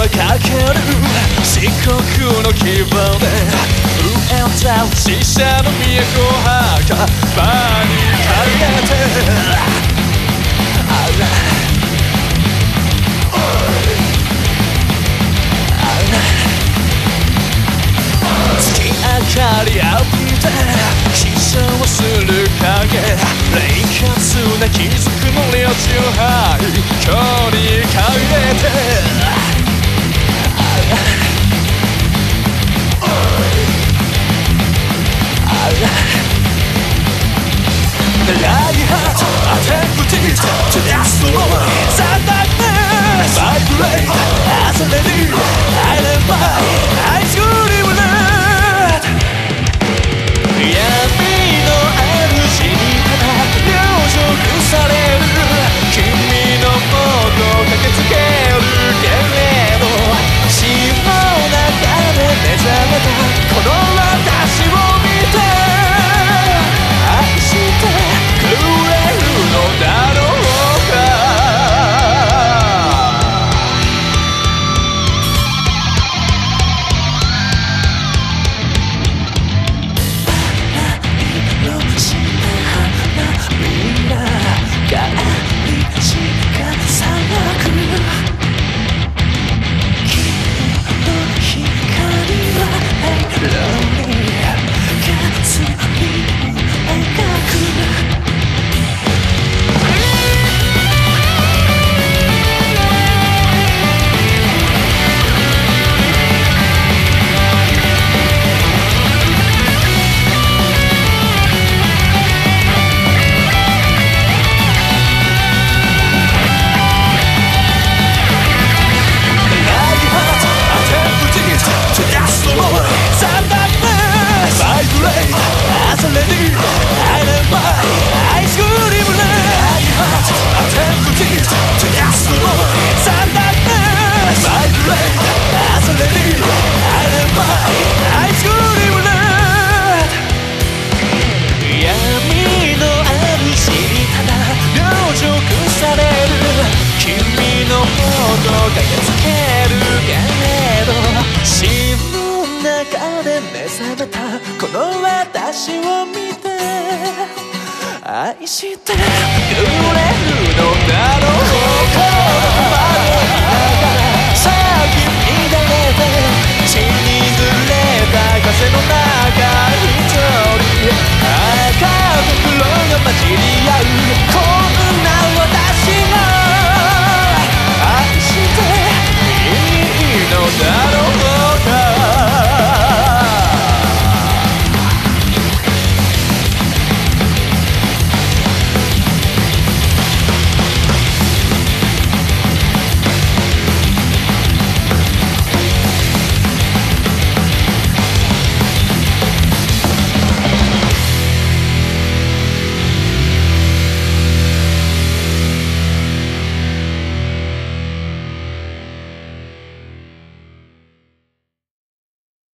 ける漆黒の希望で上を歌う死者の都墓場に輝いて月明かり浴びて起床する サンダーバイブ駆けつけるけれど死の中で目覚めたこの私を見て愛してくれるのだろうか。